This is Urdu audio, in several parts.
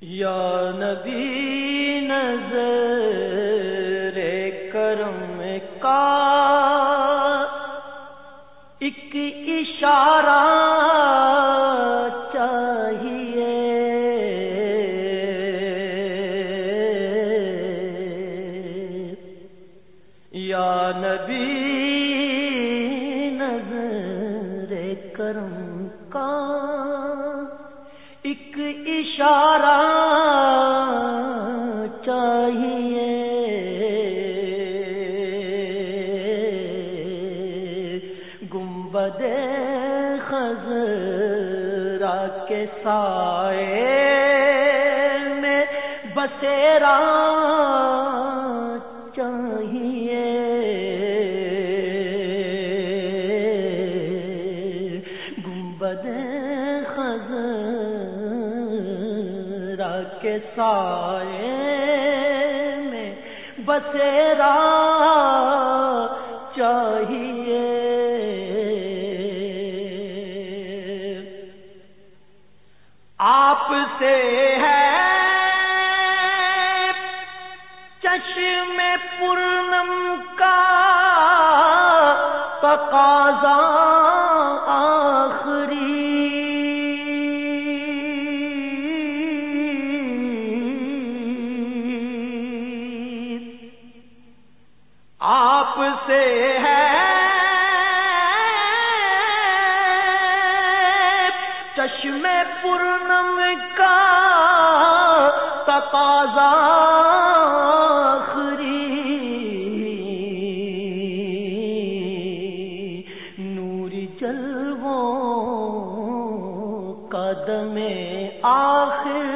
یا نبی نظر کرم کا ایک اشارہ چاہیے۔ یا نبی نظر کرم کا ایک اشارہ چاہیے۔ گنبد خزرا کے سائے میں بسیرا کے سائے میں بسیرا چاہیے۔ آپ سے ہے چشم پورنم کا تقاضا۔ آپ سے ہے۔ چشم پورنم کا تقاضا نوری جلووں قدم آخر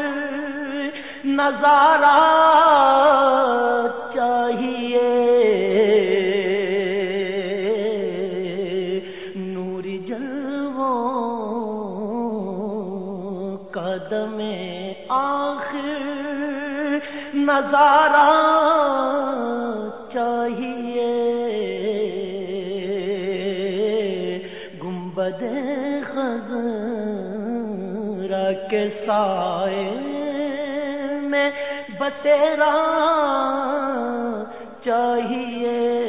نظارہ قدم آخر نظارہ چاہیے۔ گنبد خزرا کے سائے میں بتیرا چاہیے۔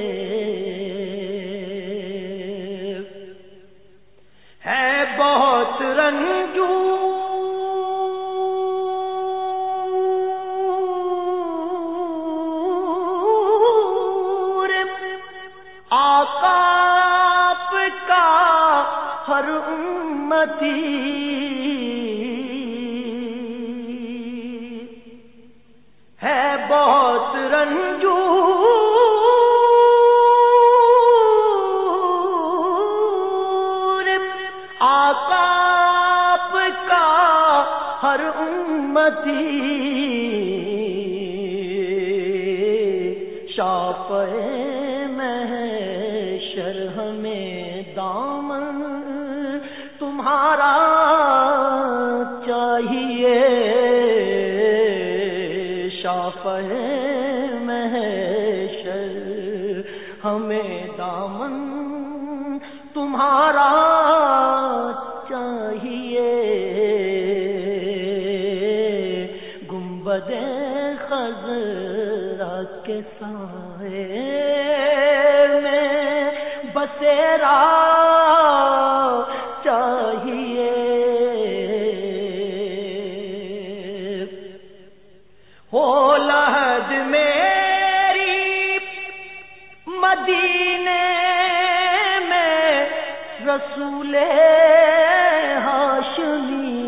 امتی ہے بہت رنجو. آکاپ کا ہر امتی. شاپ میں شرح میں محشر ہمیں دامن تمہارا چاہیے۔ گنبد خزرا کے سائے میں بسیرا رسول ہاشمی۔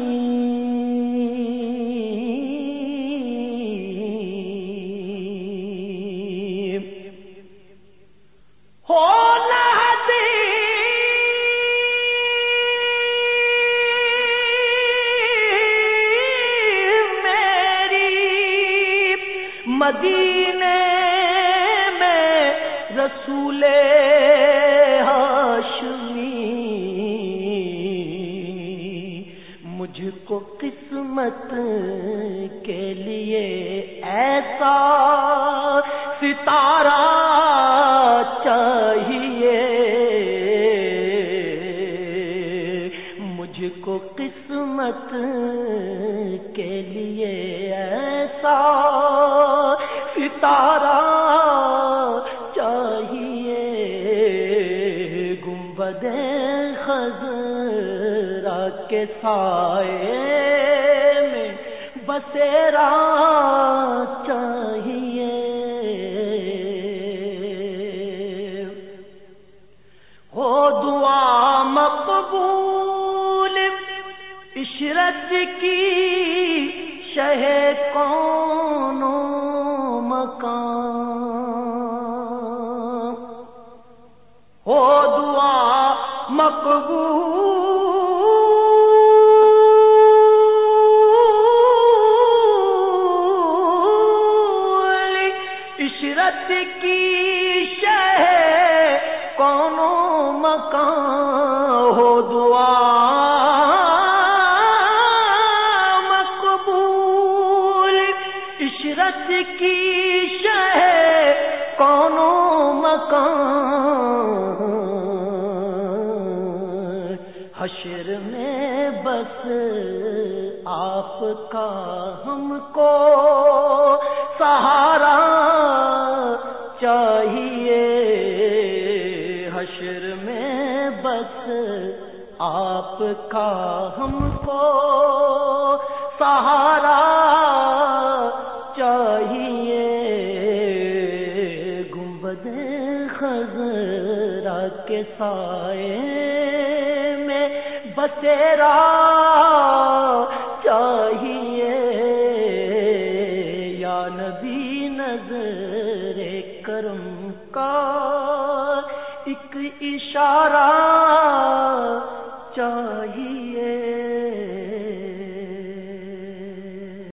ہو مدینے میں رسول ہاشمی۔ قسمت کے لیے ایسا ستارہ چاہیے۔ مجھ کو قسمت کے لیے ایسا ستارہ چاہیے۔ گنبد خزرا کے سائے بسیرا چاہیے۔ ہو دعا مقبول عشرت کی شہ کون مکان ہو دعا مقبول حشر میں بس آپ کا ہم کو سہارا چاہیے۔ حشر میں بس آپ کا ہم کو سہارا چاہیے۔ گنبد خزرا کے سائے بسیرا چاہیے۔ یا نبی نظر کرم کا ایک اشارہ چاہیے۔